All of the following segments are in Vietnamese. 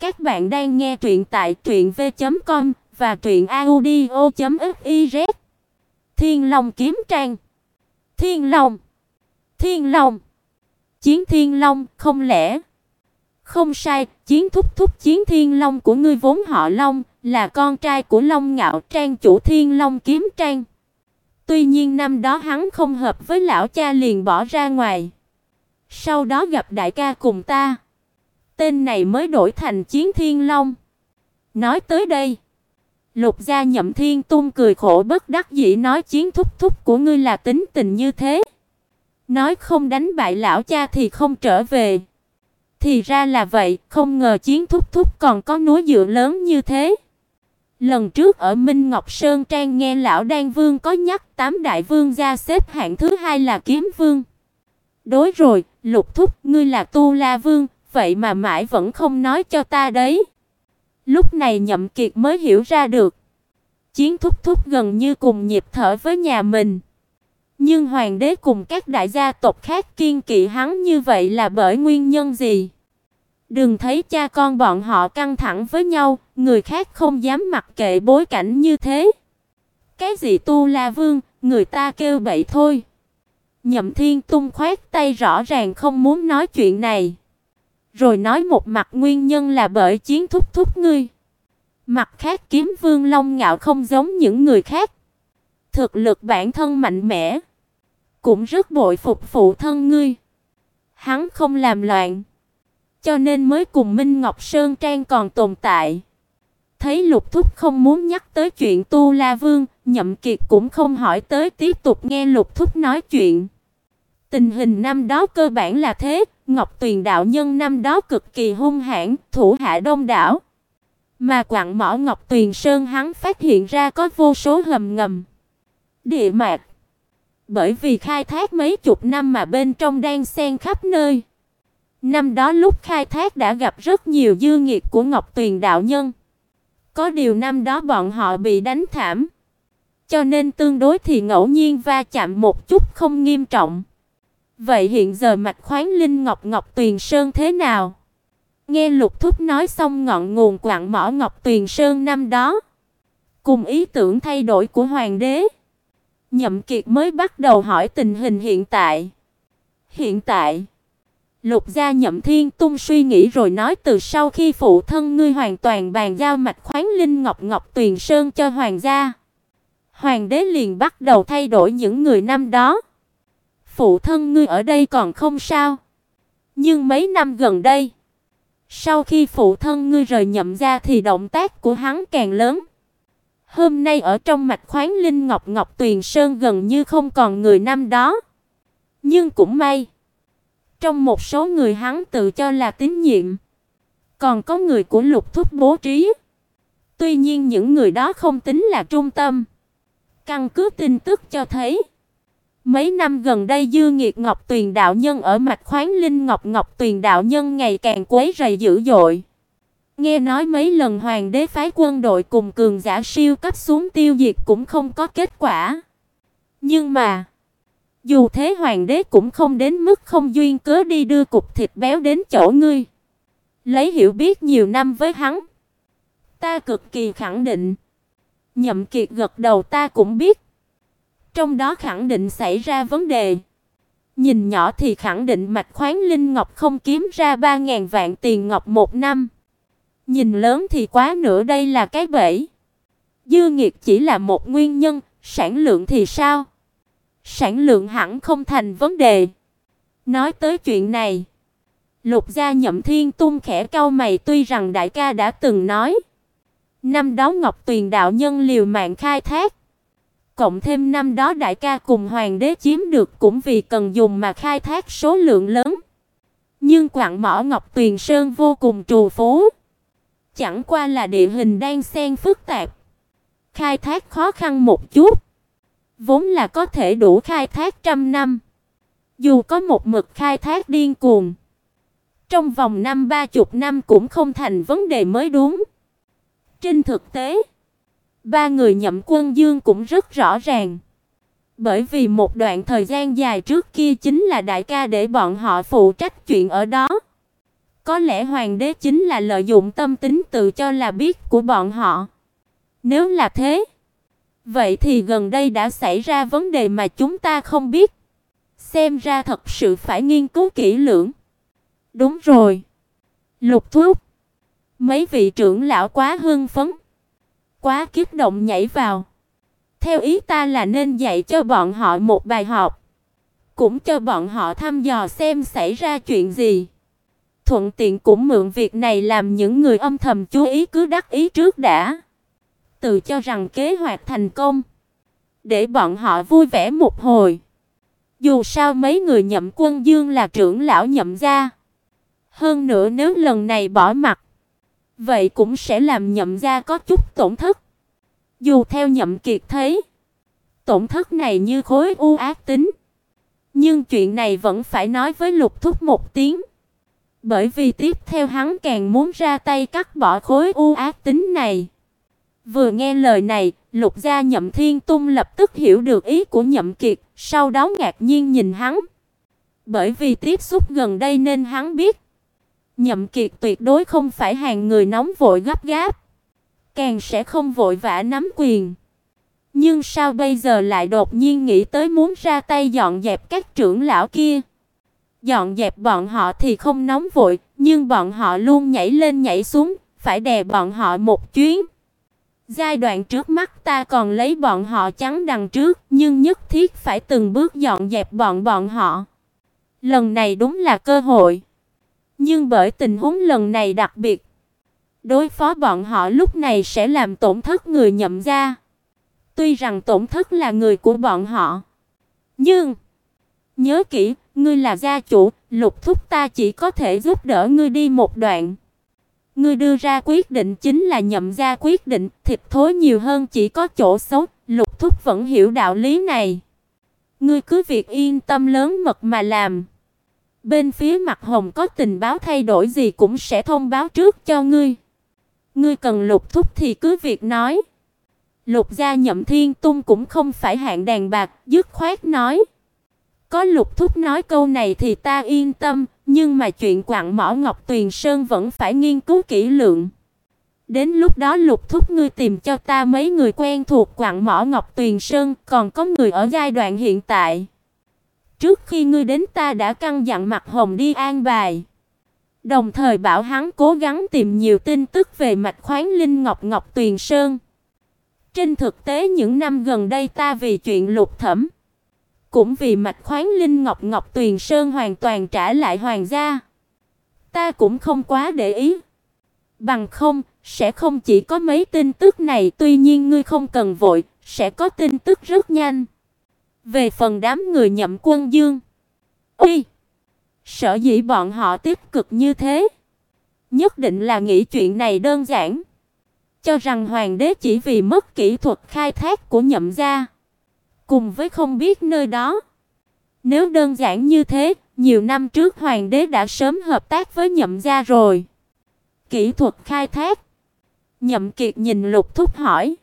Các bạn đang nghe truyện tại truyệnv.com và truyệnaudio.fiz. Thiên Long kiếm trang. Thiên Long. Thiên Long. Chiến Thiên Long, không lẽ? Không sai, chiến thúc thúc chiến Thiên Long của ngươi vốn họ Long, là con trai của Long Ngạo Trang chủ Thiên Long kiếm trang. Tuy nhiên năm đó hắn không hợp với lão cha liền bỏ ra ngoài. Sau đó gặp đại ca cùng ta. Tên này mới đổi thành Chiến Thiên Long. Nói tới đây, Lục gia Nhậm Thiên Tung cười khổ bất đắc dĩ nói chiến thúc thúc của ngươi là tính tình như thế. Nói không đánh bại lão cha thì không trở về. Thì ra là vậy, không ngờ chiến thúc thúc còn có núi dựa lớn như thế. Lần trước ở Minh Ngọc Sơn Trang nghe lão Đan Vương có nhắc tám đại vương gia xếp hạng thứ hai là Kiếm Vương. Đối rồi, Lục thúc, ngươi là Tu La Vương, vậy mà mãi vẫn không nói cho ta đấy. Lúc này Nhậm Kiệt mới hiểu ra được. Chiến thúc thúc gần như cùng nhịp thở với nhà mình. Nhưng hoàng đế cùng các đại gia tộc khác kiên kỵ hắn như vậy là bởi nguyên nhân gì? Đừng thấy cha con bọn họ căng thẳng với nhau, người khác không dám mặc kệ bối cảnh như thế. Cái gì Tu La Vương, người ta kêu bậy thôi. Nhậm Thiên Tung khoét tay rõ ràng không muốn nói chuyện này. Rồi nói một mặt nguyên nhân là bởi chiến thúc thúc ngươi. Mặt khác Kiếm Vương Long Ngạo không giống những người khác. Thực lực bản thân mạnh mẽ, cũng rất bội phục phụ thân ngươi. Hắn không làm loạn, cho nên mới cùng Minh Ngọc Sơn Trang còn tồn tại. Thấy Lục Thúc không muốn nhắc tới chuyện Tu La Vương, Nhậm Kiệt cũng không hỏi tới tiếp tục nghe Lục Thúc nói chuyện. Tình hình năm đó cơ bản là thế, Ngọc Tuyền đạo nhân năm đó cực kỳ hung hãn, thủ hạ đông đảo. Mà quặng mỏ Ngọc Tuyền Sơn hắn phát hiện ra có vô số hầm ngầm. Địa mạc. Bởi vì khai thác mấy chục năm mà bên trong đang xen khắp nơi. Năm đó lúc khai thác đã gặp rất nhiều dư nghiệt của Ngọc Tuyền đạo nhân. Có điều năm đó bọn họ bị đánh thảm, cho nên tương đối thì ngẫu nhiên va chạm một chút không nghiêm trọng. Vậy hiện giờ mạch khoáng linh ngọc ngọc tuyền sơn thế nào? Nghe Lục Thúc nói xong ngọn nguồn quặng mỏ ngọc tuyền sơn năm đó, cùng ý tưởng thay đổi của hoàng đế, Nhậm Kiệt mới bắt đầu hỏi tình hình hiện tại. Hiện tại, Lục gia Nhậm Thiên Tung suy nghĩ rồi nói từ sau khi phụ thân ngươi hoàn toàn bàn giao mạch khoáng linh ngọc ngọc tuyền sơn cho hoàng gia, hoàng đế liền bắt đầu thay đổi những người năm đó phụ thân ngươi ở đây còn không sao. Nhưng mấy năm gần đây, sau khi phụ thân ngươi rời nhậm gia thì động tác của hắn càng lớn. Hôm nay ở trong mạch khoáng linh ngọc ngọc tuyền sơn gần như không còn người năm đó. Nhưng cũng may, trong một số người hắn tự cho là tín nhiệm, còn có người của Lục Thúc bố trí. Tuy nhiên những người đó không tính là trung tâm. Căn cứ tin tức cho thấy, Mấy năm gần đây Dư Nghiệt Ngọc Tuyền đạo nhân ở mạch khoáng linh Ngọc Ngọc Tuyền đạo nhân ngày càng quấy rầy dữ dội. Nghe nói mấy lần hoàng đế phái quân đội cùng cường giả siêu cấp xuống tiêu diệt cũng không có kết quả. Nhưng mà, dù thế hoàng đế cũng không đến mức không duyên cớ đi đưa cục thịt béo đến chỗ ngươi. Lấy hiểu biết nhiều năm với hắn, ta cực kỳ khẳng định. Nhậm Kiệt gật đầu ta cũng biết. Trong đó khẳng định xảy ra vấn đề. Nhìn nhỏ thì khẳng định mạch khoáng linh ngọc không kiếm ra 3000 vạn tiền ngọc một năm. Nhìn lớn thì quá nữa đây là cái bẫy. Dư nghiệt chỉ là một nguyên nhân, sản lượng thì sao? Sản lượng hẳn không thành vấn đề. Nói tới chuyện này, Lục gia Nhậm Thiên Tung khẽ cau mày tuy rằng đại ca đã từng nói, năm đó Ngọc Tuyền đạo nhân liều mạng khai thác, cộng thêm năm đó đại ca cùng hoàng đế chiếm được cũng vì cần dùng mà khai thác số lượng lớn. Nhưng quặng mỏ Ngọc Tuyền Sơn vô cùng trù phú, chẳng qua là địa hình đang xen phức tạp, khai thác khó khăn một chút, vốn là có thể đủ khai thác trăm năm. Dù có một mực khai thác điên cuồng, trong vòng năm ba chục năm cũng không thành vấn đề mới đúng. Trên thực tế, Ba người Nhậm Quân Dương cũng rất rõ ràng. Bởi vì một đoạn thời gian dài trước kia chính là đại ca để bọn họ phụ trách chuyện ở đó. Có lẽ hoàng đế chính là lợi dụng tâm tính tự cho là biết của bọn họ. Nếu là thế, vậy thì gần đây đã xảy ra vấn đề mà chúng ta không biết. Xem ra thật sự phải nghiên cứu kỹ lưỡng. Đúng rồi. Lục Thúc, mấy vị trưởng lão quá hưng phấn, quá kích động nhảy vào. Theo ý ta là nên dạy cho bọn họ một bài học, cũng cho bọn họ thăm dò xem xảy ra chuyện gì. Thuận tiện cũng mượn việc này làm những người âm thầm chú ý cứ đắc ý trước đã. Tự cho rằng kế hoạch thành công, để bọn họ vui vẻ một hồi. Dù sao mấy người Nhậm Quân Dương là trưởng lão Nhậm gia, hơn nữa nếu lần này bỏ mặt, vậy cũng sẽ làm Nhậm gia có chút tổn thất. Dù theo Nhậm Kiệt thấy, tổn thất này như khối u ác tính, nhưng chuyện này vẫn phải nói với Lục Thúc một tiếng. Bởi vì tiếp theo hắn càng muốn ra tay cắt bỏ khối u ác tính này. Vừa nghe lời này, Lục gia Nhậm Thiên Tung lập tức hiểu được ý của Nhậm Kiệt, sau đó ngạc nhiên nhìn hắn. Bởi vì tiếp xúc gần đây nên hắn biết, Nhậm Kiệt tuyệt đối không phải hàng người nóng vội gấp gáp, càng sẽ không vội vã nắm quyền. Nhưng sao bây giờ lại đột nhiên nghĩ tới muốn ra tay dọn dẹp các trưởng lão kia? Dọn dẹp bọn họ thì không nóng vội, nhưng bọn họ luôn nhảy lên nhảy xuống, phải đè bọn họ một chuyến. Giai đoạn trước mắt ta còn lấy bọn họ chắn đằng trước, nhưng nhất thiết phải từng bước dọn dẹp bọn bọn họ. Lần này đúng là cơ hội. Nhưng bởi tình huống lần này đặc biệt, đối phó bọn họ lúc này sẽ làm tổn thất người nhậm gia. Tuy rằng tổn thất là người của bọn họ, nhưng nhớ kỹ, ngươi là gia chủ, Lục thúc ta chỉ có thể giúp đỡ ngươi đi một đoạn. Ngươi đưa ra quyết định chính là nhậm gia quyết định, thịt thối nhiều hơn chỉ có chỗ xấu, Lục thúc vẫn hiểu đạo lý này. Ngươi cứ việc yên tâm lớn mật mà làm. Bên phía mặt Hồng có tình báo thay đổi gì cũng sẽ thông báo trước cho ngươi. Ngươi cần Lục thúc thì cứ việc nói. Lục gia Nhậm Thiên Tung cũng không phải hạng đàn bạc, dứt khoát nói. Có Lục thúc nói câu này thì ta yên tâm, nhưng mà chuyện quặng mỏ Ngọc Tuyền Sơn vẫn phải nghiên cứu kỹ lưỡng. Đến lúc đó Lục thúc ngươi tìm cho ta mấy người quen thuộc quặng mỏ Ngọc Tuyền Sơn, còn có người ở giai đoạn hiện tại. Trước khi ngươi đến ta đã căn dặn Mặt Hồng đi an bài. Đồng thời bảo hắn cố gắng tìm nhiều tin tức về mạch khoáng linh ngọc Ngọc Tuyền Sơn. Trên thực tế những năm gần đây ta vì chuyện lục thẩm, cũng vì mạch khoáng linh ngọc Ngọc Tuyền Sơn hoàn toàn trả lại hoàng gia. Ta cũng không quá để ý. Bằng không, sẽ không chỉ có mấy tin tức này, tuy nhiên ngươi không cần vội, sẽ có tin tức rất nhanh. Về phần đám người nhậm quân dương, uy, sợ dĩ bọn họ tiếp cực như thế, nhất định là nghĩ chuyện này đơn giản, cho rằng hoàng đế chỉ vì mất kỹ thuật khai thác của nhậm gia, cùng với không biết nơi đó. Nếu đơn giản như thế, nhiều năm trước hoàng đế đã sớm hợp tác với nhậm gia rồi. Kỹ thuật khai thác. Nhậm Kiệt nhìn Lục Thúc hỏi.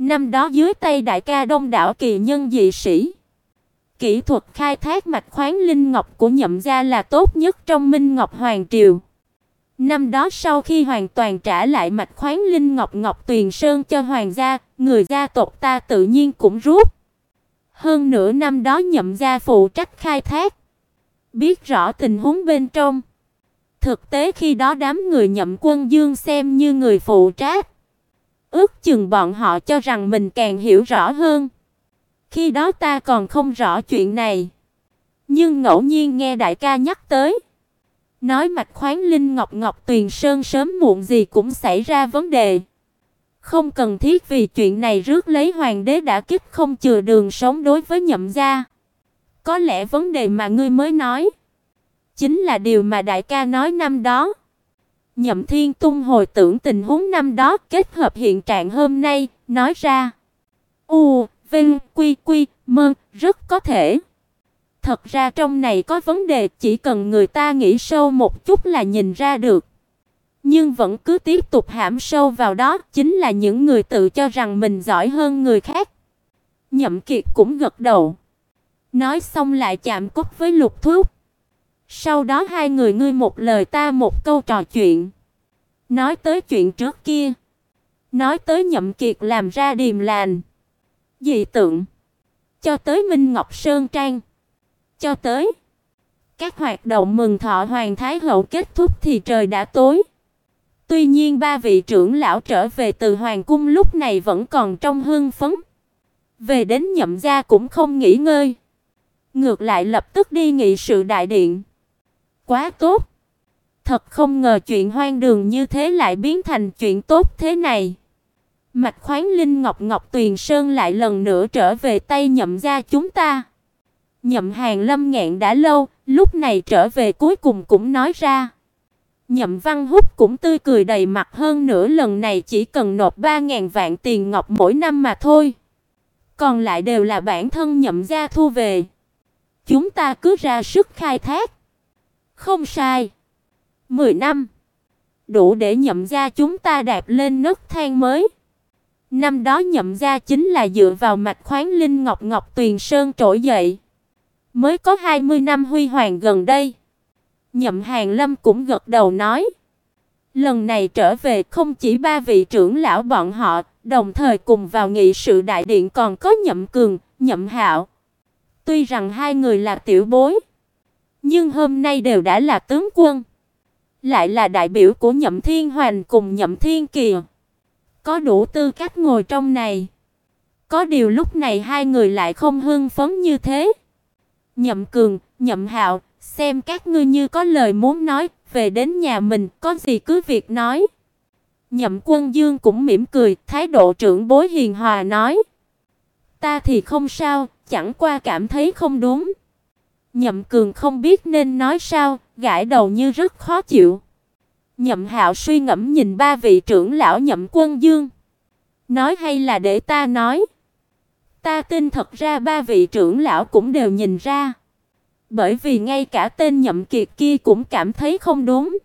Năm đó dưới tay đại ca Đông đảo kỳ nhân dị sĩ, kỹ thuật khai thác mạch khoáng linh ngọc của Nhậm gia là tốt nhất trong Minh Ngọc Hoàng triều. Năm đó sau khi hoàn toàn trả lại mạch khoáng linh ngọc Ngọc Tuyền Sơn cho hoàng gia, người gia tộc ta tự nhiên cũng rút. Hơn nửa năm đó Nhậm gia phụ trách khai thác, biết rõ tình huống bên trong. Thực tế khi đó đám người Nhậm Quân Dương xem như người phụ trách Ước chừng bọn họ cho rằng mình càng hiểu rõ hơn. Khi đó ta còn không rõ chuyện này, nhưng ngẫu nhiên nghe đại ca nhắc tới, nói mạch khoáng linh ngọc ngọc tuyền sơn sớm muộn gì cũng xảy ra vấn đề. Không cần thiết vì chuyện này rước lấy hoàng đế đã kích không chừa đường sống đối với nhậm gia. Có lẽ vấn đề mà ngươi mới nói chính là điều mà đại ca nói năm đó. Nhậm Thiên Tung hồi tưởng tình huống năm đó kết hợp hiện trạng hôm nay, nói ra. U, Vinh, Quy, Quy, Mơ, rất có thể. Thật ra trong này có vấn đề chỉ cần người ta nghĩ sâu một chút là nhìn ra được. Nhưng vẫn cứ tiếp tục hãm sâu vào đó chính là những người tự cho rằng mình giỏi hơn người khác. Nhậm Kiệt cũng gật đầu. Nói xong lại chạm cốc với Lục Thúc. Sau đó hai người ngươi một lời ta một câu trò chuyện. Nói tới chuyện trước kia, nói tới Nhậm Kiệt làm ra điềm lành, dị tượng, cho tới Minh Ngọc Sơn Trang, cho tới các hoạt động mừng thọ hoàng thái hậu kết thúc thì trời đã tối. Tuy nhiên ba vị trưởng lão trở về từ hoàng cung lúc này vẫn còn trong hưng phấn. Về đến nhậm gia cũng không nghỉ ngơi, ngược lại lập tức đi nghị sự đại điện. Quá tốt. Thật không ngờ chuyện hoang đường như thế lại biến thành chuyện tốt thế này. Mạch khoáng linh ngọc ngọc tuyền sơn lại lần nữa trở về tay nhậm gia chúng ta. Nhậm Hàng Lâm nghẹn đã lâu, lúc này trở về cuối cùng cũng nói ra. Nhậm Văn Húc cũng tươi cười đầy mặt hơn nữa lần này chỉ cần nộp 3000 vạn tiền ngọc mỗi năm mà thôi. Còn lại đều là bản thân nhậm gia thu về. Chúng ta cứ ra sức khai thác. Không sai. 10 năm đủ để nhậm gia chúng ta đạp lên nấc thang mới. Năm đó nhậm gia chính là dựa vào mạch khoáng linh ngọc ngọc tuyền sơn trỗi dậy. Mới có 20 năm huy hoàng gần đây. Nhậm Hàng Lâm cũng gật đầu nói, lần này trở về không chỉ ba vị trưởng lão bọn họ, đồng thời cùng vào nghị sự đại điện còn có Nhậm Cường, Nhậm Hạo. Tuy rằng hai người là tiểu bối, nhưng hôm nay đều đã là tướng quân, lại là đại biểu của Nhậm Thiên Hoành cùng Nhậm Thiên Kỳ, có đủ tư cách ngồi trong này. Có điều lúc này hai người lại không hưng phấn như thế. Nhậm Cường, Nhậm Hạo, xem các ngươi như có lời muốn nói, về đến nhà mình, có gì cứ việc nói. Nhậm Quân Dương cũng mỉm cười, thái độ trưởng bối hiền hòa nói: "Ta thì không sao, chẳng qua cảm thấy không đúng." Nhậm Cường không biết nên nói sao, gãi đầu như rất khó chịu. Nhậm Hạo suy ngẫm nhìn ba vị trưởng lão Nhậm Quân Dương, nói hay là để ta nói? Ta tin thật ra ba vị trưởng lão cũng đều nhìn ra. Bởi vì ngay cả tên Nhậm Kiệt kia cũng cảm thấy không đúng.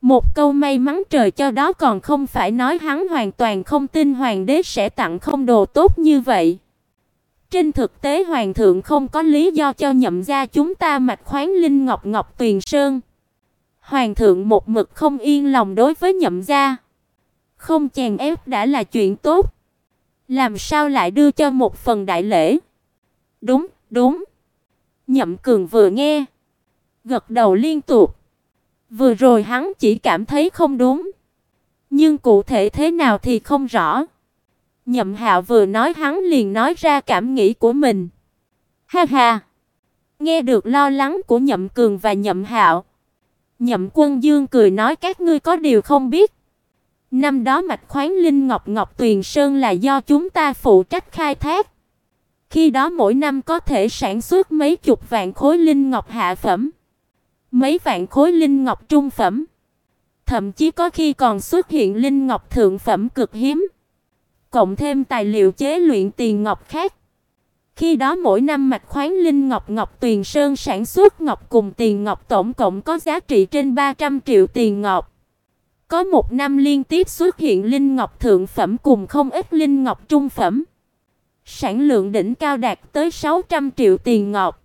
Một câu may mắn trời cho đó còn không phải nói hắn hoàn toàn không tin hoàng đế sẽ tặng không đồ tốt như vậy. Trên thực tế hoàng thượng không có lý do cho nhậm gia chúng ta mạch khoáng linh ngọc ngọc tuyền sơn. Hoàng thượng một mực không yên lòng đối với nhậm gia. Không chèn ép đã là chuyện tốt. Làm sao lại đưa cho một phần đại lễ? Đúng, đúng. Nhậm Cường vừa nghe, gật đầu liên tục. Vừa rồi hắn chỉ cảm thấy không đúng, nhưng cụ thể thế nào thì không rõ. Nhậm Hạo vừa nói hắn liền nói ra cảm nghĩ của mình. Ha ha. Nghe được lo lắng của Nhậm Cường và Nhậm Hạo, Nhậm Quân Dương cười nói các ngươi có điều không biết. Năm đó mạch khoáng linh ngọc ngọc tuyền sơn là do chúng ta phụ trách khai thác. Khi đó mỗi năm có thể sản xuất mấy chục vạn khối linh ngọc hạ phẩm, mấy vạn khối linh ngọc trung phẩm, thậm chí có khi còn xuất hiện linh ngọc thượng phẩm cực hiếm, cộng thêm tài liệu chế luyện tiền ngọc khác. Khi đó mỗi năm mạch khoáng linh ngọc ngọc tuyền sơn sản xuất ngọc cùng tiền ngọc tổng cộng có giá trị trên 300 triệu tiền ngọc. Có một năm liên tiếp xuất hiện linh ngọc thượng phẩm cùng không ít linh ngọc trung phẩm. Sản lượng đỉnh cao đạt tới 600 triệu tiền ngọc.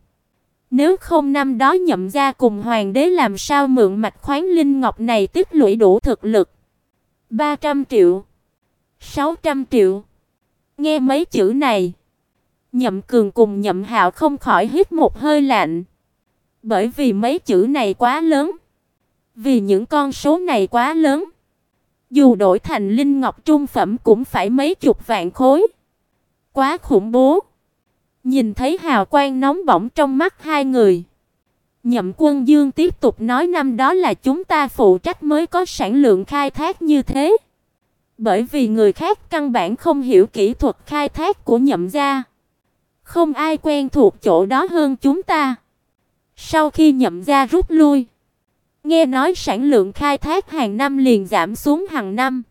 Nếu không năm đó nhậm gia cùng hoàng đế làm sao mượn mạch khoáng linh ngọc này tích lũy đủ thực lực. 300 triệu, 600 triệu. Nghe mấy chữ này, Nhậm Cường cùng Nhậm Hạo không khỏi hít một hơi lạnh. Bởi vì mấy chữ này quá lớn. Vì những con số này quá lớn, dù đổi thành linh ngọc trung phẩm cũng phải mấy chục vạn khối. Quá khủng bố. Nhìn thấy hào quang nóng bỏng trong mắt hai người, Nhậm Quân Dương tiếp tục nói năm đó là chúng ta phụ trách mới có sản lượng khai thác như thế. Bởi vì người khác căn bản không hiểu kỹ thuật khai thác của Nhậm gia. Không ai quen thuộc chỗ đó hơn chúng ta. Sau khi Nhậm gia rút lui, nghe nói sản lượng khai thác hàng năm liền giảm xuống hàng năm.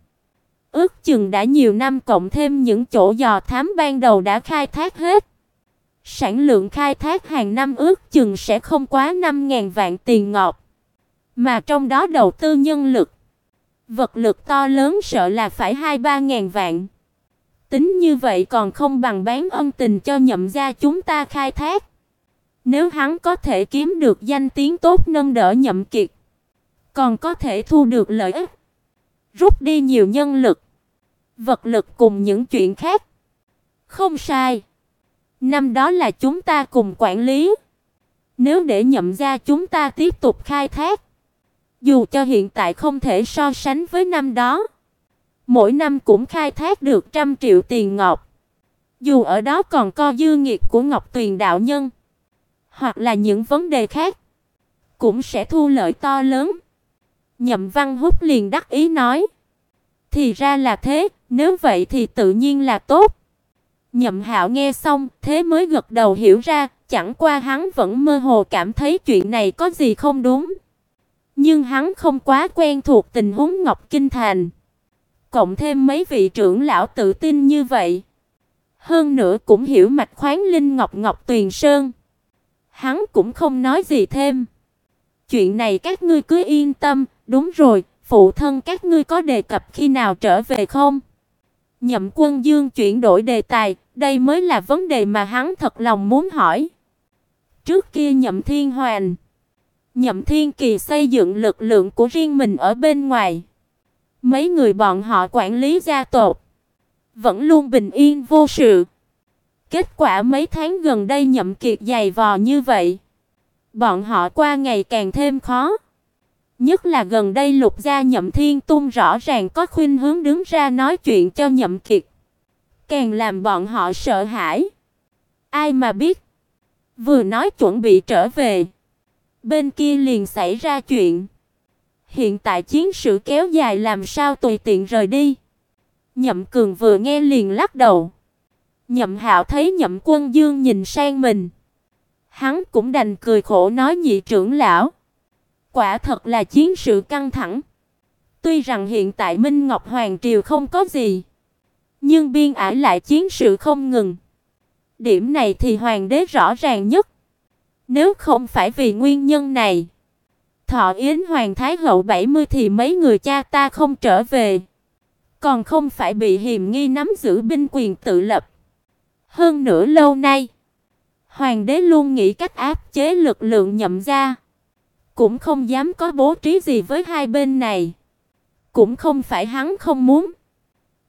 Ước chừng đã nhiều năm cộng thêm những chỗ dò thám ban đầu đã khai thác hết. Sản lượng khai thác hàng năm ước chừng sẽ không quá 5000 vạn tiền ngọc, mà trong đó đầu tư nhân lực, vật lực to lớn sợ là phải 2-3 ngàn vạn. Tính như vậy còn không bằng bán ân tình cho nhậm gia chúng ta khai thác. Nếu hắn có thể kiếm được danh tiếng tốt nâng đỡ Nhậm Kiệt, còn có thể thu được lợi ích, rút đi nhiều nhân lực, vật lực cùng những chuyện khác. Không sai. Năm đó là chúng ta cùng quản lý. Nếu để nhậm gia chúng ta tiếp tục khai thác, dù cho hiện tại không thể so sánh với năm đó, mỗi năm cũng khai thác được trăm triệu tiền ngọc. Dù ở đó còn co dư nghiệt của Ngọc Tuyền đạo nhân, hoặc là những vấn đề khác, cũng sẽ thu lợi to lớn. Nhậm Văn Húc liền đắc ý nói: "Thì ra là thế, nếu vậy thì tự nhiên là tốt." Nhậm Hạo nghe xong, thế mới gật đầu hiểu ra, chẳng qua hắn vẫn mơ hồ cảm thấy chuyện này có gì không đúng. Nhưng hắn không quá quen thuộc tình huống Ngọc Kinh Thành. Cộng thêm mấy vị trưởng lão tự tin như vậy, hơn nữa cũng hiểu mạch khoáng linh Ngọc Ngọc Tuyền Sơn. Hắn cũng không nói gì thêm. Chuyện này các ngươi cứ yên tâm, đúng rồi, phụ thân các ngươi có đề cập khi nào trở về không? Nhậm Quân Dương chuyển đổi đề tài, đây mới là vấn đề mà hắn thật lòng muốn hỏi. Trước kia Nhậm Thiên Hoàn, Nhậm Thiên Kỳ xây dựng lực lượng của riêng mình ở bên ngoài. Mấy người bọn họ quản lý gia tộc, vẫn luôn bình yên vô sự. Kết quả mấy tháng gần đây Nhậm Kiệt dày vò như vậy, bọn họ qua ngày càng thêm khó. Nhất là gần đây Lục gia Nhậm Thiên Tung rõ ràng có khuynh hướng đứng ra nói chuyện cho Nhậm Kiệt, càng làm bọn họ sợ hãi. Ai mà biết, vừa nói chuẩn bị trở về, bên kia liền xảy ra chuyện. Hiện tại chiến sự kéo dài làm sao tùy tiện rời đi. Nhậm Cường vừa nghe liền lắc đầu. Nhậm Hạo thấy Nhậm Quân Dương nhìn sang mình, hắn cũng đành cười khổ nói nhị trưởng lão, quả thật là chiến sự căng thẳng. Tuy rằng hiện tại Minh Ngọc Hoàng triều không có gì, nhưng biên ải lại chiến sự không ngừng. Điểm này thì hoàng đế rõ ràng nhất. Nếu không phải vì nguyên nhân này, Thọ Yến Hoàng Thái hậu 70 thì mấy người cha ta không trở về, còn không phải bị hiềm nghi nắm giữ binh quyền tự lập. Hơn nữa lâu nay, hoàng đế luôn nghĩ cách áp chế lực lượng nhậm gia, cũng không dám có bố trí gì với hai bên này. Cũng không phải hắn không muốn,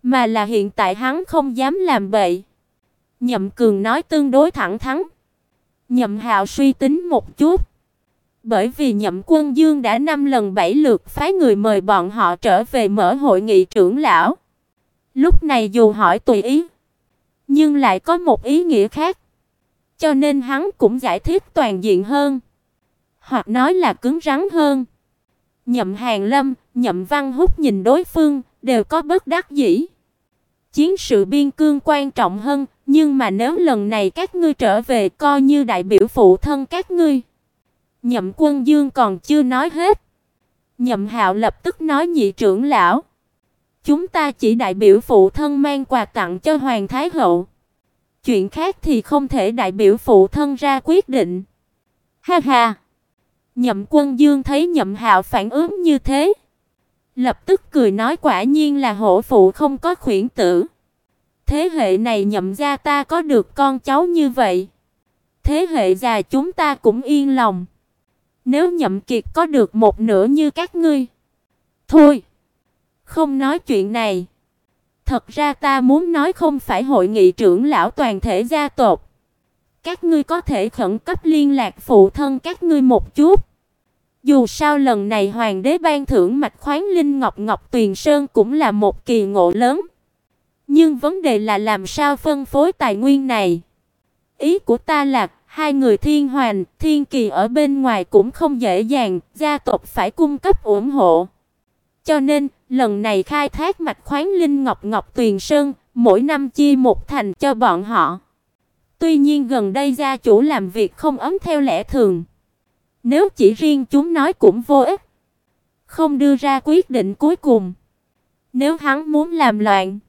mà là hiện tại hắn không dám làm bậy. Nhậm Cường nói tương đối thẳng thắn. Nhậm Hạo suy tính một chút. Bởi vì Nhậm Quân Dương đã năm lần bảy lượt phái người mời bọn họ trở về mở hội nghị trưởng lão. Lúc này dù hỏi tùy ý, nhưng lại có một ý nghĩa khác. Cho nên hắn cũng giải thích toàn diện hơn, hoặc nói là cứng rắn hơn. Nhậm Hàn Lâm, Nhậm Văn Húc nhìn đối phương, đều có bất đắc dĩ. Chiến sự biên cương quan trọng hơn, nhưng mà nếu lần này các ngươi trở về coi như đại biểu phụ thân các ngươi. Nhậm Quân Dương còn chưa nói hết. Nhậm Hạo lập tức nói nhị trưởng lão, chúng ta chỉ đại biểu phụ thân mang quà tặng cho hoàng thái hậu. Chuyện khác thì không thể đại biểu phụ thân ra quyết định. Ha ha. Nhậm Quân Dương thấy Nhậm Hạo phản ứng như thế, lập tức cười nói quả nhiên là hổ phụ không có khuyển tử. Thế hệ này Nhậm gia ta có được con cháu như vậy, thế hệ già chúng ta cũng yên lòng. Nếu Nhậm Kiệt có được một nửa như các ngươi, thôi, không nói chuyện này. Thật ra ta muốn nói không phải hội nghị trưởng lão toàn thể gia tộc. Các ngươi có thể khẩn cấp liên lạc phụ thân các ngươi một chút. Dù sao lần này hoàng đế ban thưởng mạch khoáng linh ngọc ngọc tuyền sơn cũng là một kỳ ngộ lớn. Nhưng vấn đề là làm sao phân phối tài nguyên này. Ý của ta là hai người thiên hoàn, thiên kỳ ở bên ngoài cũng không dễ dàng, gia tộc phải cung cấp ủng hộ. Cho nên, lần này khai thác mạch khoáng linh ngọc ngọc tuyền sơn, mỗi năm chia một thành cho bọn họ. Tuy nhiên gần đây gia chủ làm việc không ấm theo lẽ thường. Nếu chỉ riêng chúng nói cũng vô ích, không đưa ra quyết định cuối cùng. Nếu hắn muốn làm loạn,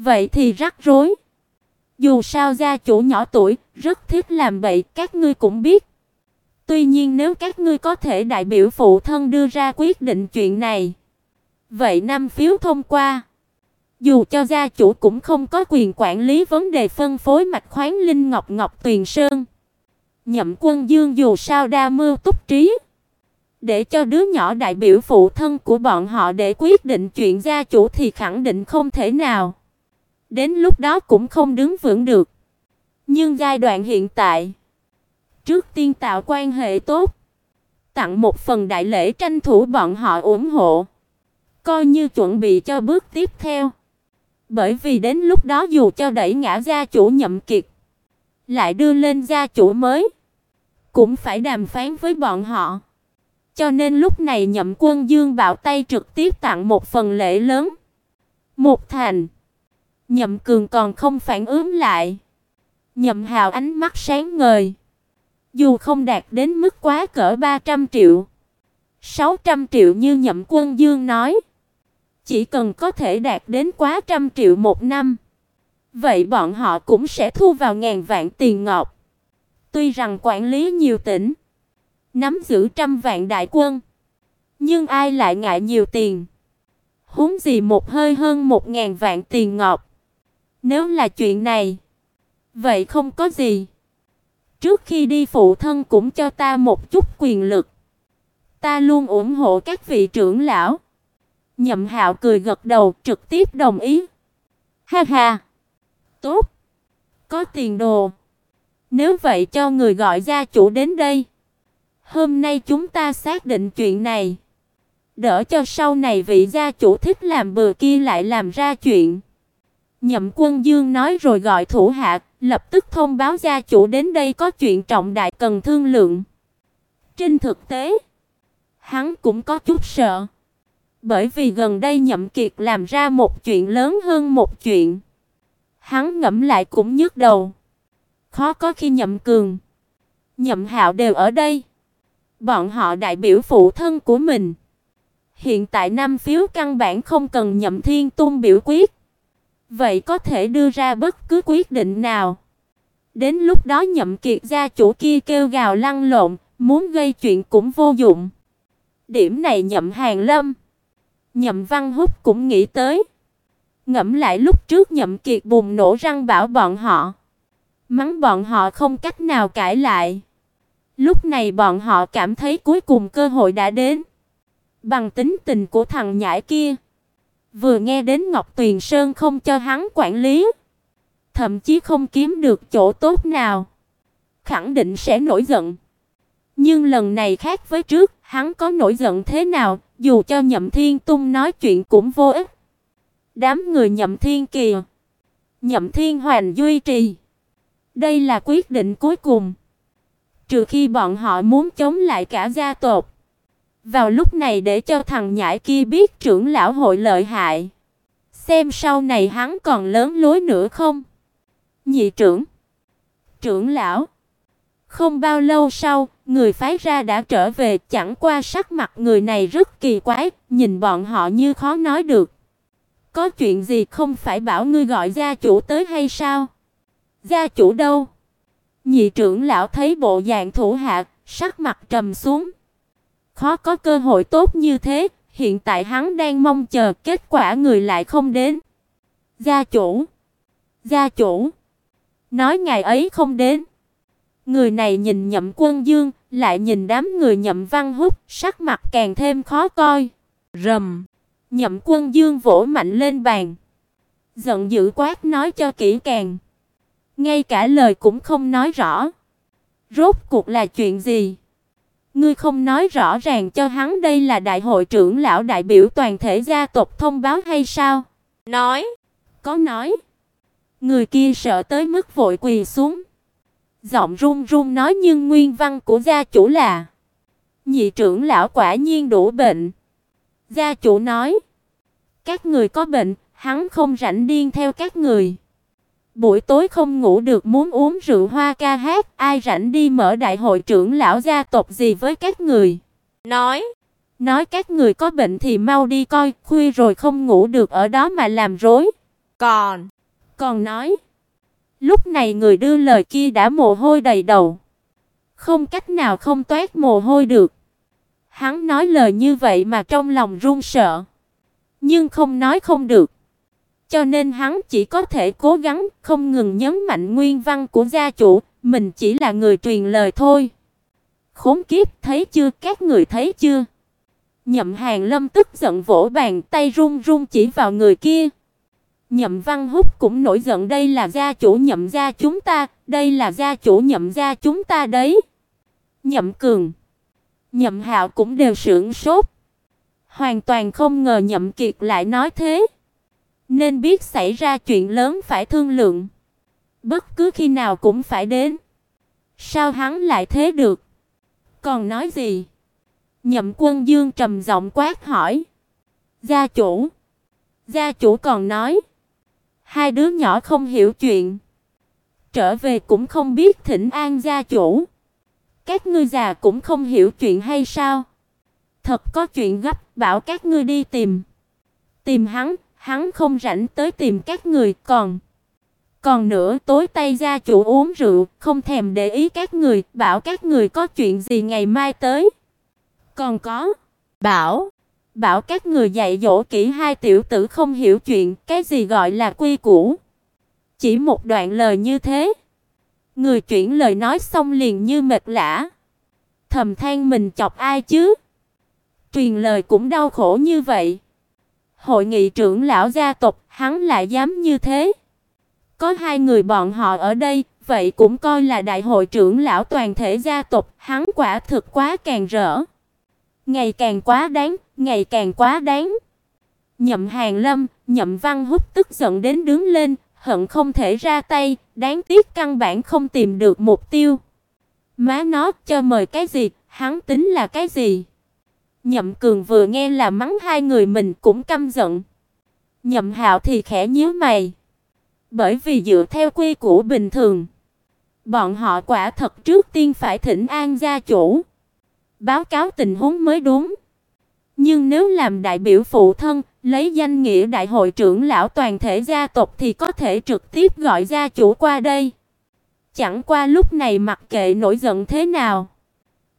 vậy thì rắc rối. Dù sao gia chủ nhỏ tuổi, rất thích làm bậy, các ngươi cũng biết. Tuy nhiên nếu các ngươi có thể đại biểu phụ thân đưa ra quyết định chuyện này, vậy năm phiếu thông qua. Dù cho gia chủ cũng không có quyền quản lý vấn đề phân phối mạch khoáng linh ngọc ngọc tuyền sơn, Nhậm Quân Dương dù sao đa mưu túc trí, để cho đứa nhỏ đại biểu phụ thân của bọn họ để quyết định chuyện gia chủ thì khẳng định không thể nào. Đến lúc đó cũng không đứng vững được. Nhưng giai đoạn hiện tại, trước tiên tạo quan hệ tốt, tặng một phần đại lễ tranh thủ bọn họ ủng hộ, coi như chuẩn bị cho bước tiếp theo. Bởi vì đến lúc đó dù cho đẩy ngã gia chủ Nhậm Kiệt, lại đưa lên gia chủ mới, cũng phải đàm phán với bọn họ. Cho nên lúc này Nhậm Quân Dương bạo tay trực tiếp tặng một phần lễ lớn. Một thành. Nhậm Cường còn không phản ứng lại. Nhậm Hào ánh mắt sáng ngời. Dù không đạt đến mức quá cỡ 300 triệu, 600 triệu như Nhậm Quân Dương nói, chỉ cần có thể đạt đến quá trăm triệu một năm, vậy bọn họ cũng sẽ thu vào ngàn vạn tiền ngọc. Tuy rằng quản lý nhiều tỉnh, nắm giữ trăm vạn đại quân, nhưng ai lại ngại nhiều tiền? Huống gì một hơi hơn một ngàn vạn tiền ngọc. Nếu là chuyện này, vậy không có gì. Trước khi đi phụ thân cũng cho ta một chút quyền lực. Ta luôn ủng hộ các vị trưởng lão. Nhậm Hạo cười gật đầu, trực tiếp đồng ý. Ha ha. Tốt. Có tiền đồ. Nếu vậy cho người gọi gia chủ đến đây. Hôm nay chúng ta xác định chuyện này. Đỡ cho sau này vị gia chủ thích làm bừa kia lại làm ra chuyện. Nhậm Quân Dương nói rồi gọi thủ hạ, lập tức thông báo gia chủ đến đây có chuyện trọng đại cần thương lượng. Trên thực tế, hắn cũng có chút sợ. Bởi vì gần đây Nhậm Kiệt làm ra một chuyện lớn hơn một chuyện. Hắn ngẫm lại cũng nhức đầu. Khó có khi Nhậm Cường, Nhậm Hạo đều ở đây. Bọn họ đại biểu phụ thân của mình. Hiện tại năm phiếu căn bản không cần Nhậm Thiên Tung biểu quyết. Vậy có thể đưa ra bất cứ quyết định nào. Đến lúc đó Nhậm Kiệt gia chủ kia kêu gào lăn lộn, muốn gây chuyện cũng vô dụng. Điểm này Nhậm Hàn Lâm, Nhậm Văn Húc cũng nghĩ tới. Ngẫm lại lúc trước Nhậm Kiệt bùng nổ răng bảo bọn họ, mắng bọn họ không cách nào cãi lại. Lúc này bọn họ cảm thấy cuối cùng cơ hội đã đến. Bằng tính tình của thằng nhãi kia, vừa nghe đến Ngọc Tuyền Sơn không cho hắn quản lý, thậm chí không kiếm được chỗ tốt nào, khẳng định sẽ nổi giận. Nhưng lần này khác với trước, hắn có nổi giận thế nào, dù cho Nhậm Thiên Tung nói chuyện cũng vô ích. Đám người Nhậm Thiên Kiều, Nhậm Thiên Hoàn duy trì. Đây là quyết định cuối cùng. Trừ khi bọn họ muốn chống lại cả gia tộc. Vào lúc này để cho thằng nhãi kia biết trưởng lão hội lợi hại. Xem sau này hắn còn lớn lối nữa không. Nhị trưởng. Trưởng lão. Không bao lâu sau, người phái ra đã trở về, chẳng qua sắc mặt người này rất kỳ quái, nhìn bọn họ như khó nói được. Có chuyện gì không phải bảo ngươi gọi gia chủ tới hay sao? Gia chủ đâu? Nhị trưởng lão thấy bộ dạng thủ hạ, sắc mặt trầm xuống. Khó có cơ hội tốt như thế, hiện tại hắn đang mong chờ kết quả người lại không đến. Gia chủ, gia chủ, nói ngày ấy không đến. Người này nhìn Nhậm Quân Dương, lại nhìn đám người Nhậm Văn Húc, sắc mặt càng thêm khó coi. Rầm, Nhậm Quân Dương vỗ mạnh lên bàn, giận dữ quát nói cho kỹ càng. Ngay cả lời cũng không nói rõ. Rốt cuộc là chuyện gì? Ngươi không nói rõ ràng cho hắn đây là đại hội trưởng lão đại biểu toàn thể gia tộc thông báo hay sao? Nói, có nói. Người kia sợ tới mức vội quỳ xuống. Giọng run run nói nhưng nguyên văn của gia chủ là Nhị trưởng lão quả nhiên đủ bệnh. Gia chủ nói, các người có bệnh, hắn không rảnh điên theo các người. Buổi tối không ngủ được muốn uống rượu hoa ca hát, ai rảnh đi mở đại hội trưởng lão gia tộc gì với các người. Nói, nói các người có bệnh thì mau đi coi, khuya rồi không ngủ được ở đó mà làm rối. Còn, còn nói, lúc này người đưa lời kia đã mồ hôi đầy đầu, không cách nào không toát mồ hôi được. Hắn nói lời như vậy mà trong lòng run sợ, nhưng không nói không được. Cho nên hắn chỉ có thể cố gắng không ngừng nhấn mạnh nguyên văn của gia chủ, mình chỉ là người truyền lời thôi. Khốn kiếp, thấy chưa, các người thấy chưa? Nhậm Hàn Lâm tức giận vỗ bàn, tay run run chỉ vào người kia. Nhậm Văn Húc cũng nổi giận, đây là gia chủ Nhậm gia chúng ta, đây là gia chủ Nhậm gia chúng ta đấy. Nhậm Cường, Nhậm Hạo cũng đều sửng sốt. Hoàn toàn không ngờ Nhậm Kiệt lại nói thế. Nên biết xảy ra chuyện lớn phải thương lượng. Bất cứ khi nào cũng phải đến. Sao hắn lại thế được? Còn nói gì? Nhậm Quân Dương trầm giọng quát hỏi. Gia chủ. Gia chủ còn nói. Hai đứa nhỏ không hiểu chuyện. Trở về cũng không biết thỉnh an gia chủ. Các ngươi già cũng không hiểu chuyện hay sao? Thật có chuyện gấp, bảo các ngươi đi tìm. Tìm hắn, hắn không rảnh tới tìm các người, còn còn nữa, tối tay gia chủ uống rượu, không thèm để ý các người, bảo các người có chuyện gì ngày mai tới. Còn có, bảo bảo các người dạy dỗ kỹ hai tiểu tử không hiểu chuyện, cái gì gọi là quy củ. Chỉ một đoạn lời như thế, người chuyển lời nói xong liền như mệt lả. Thầm than mình chọc ai chứ? Truyền lời cũng đau khổ như vậy. Hội nghị trưởng lão gia tộc, hắn lại dám như thế. Có hai người bọn họ ở đây, vậy cũng coi là đại hội trưởng lão toàn thể gia tộc, hắn quả thực quá càng rỡ. Ngày càng quá đáng, ngày càng quá đáng. Nhậm Hàn Lâm, Nhậm Văn Húc tức giận đến đứng lên, hận không thể ra tay, đáng tiếc căn bản không tìm được mục tiêu. Má nó, cho mời cái gì, hắn tính là cái gì? Nhậm Cường vừa nghe là mắng hai người mình cũng căm giận. Nhậm Hạo thì khẽ nhíu mày. Bởi vì dựa theo quy củ bình thường, bọn họ quả thật trước tiên phải thỉnh an gia chủ, báo cáo tình huống mới đúng. Nhưng nếu làm đại biểu phụ thân, lấy danh nghĩa đại hội trưởng lão toàn thể gia tộc thì có thể trực tiếp gọi gia chủ qua đây. Chẳng qua lúc này mặc kệ nổi giận thế nào,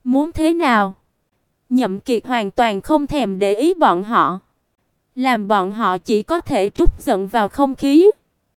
muốn thế nào, Nhậm Kiệt hoàn toàn không thèm để ý bọn họ, làm bọn họ chỉ có thể trút giận vào không khí.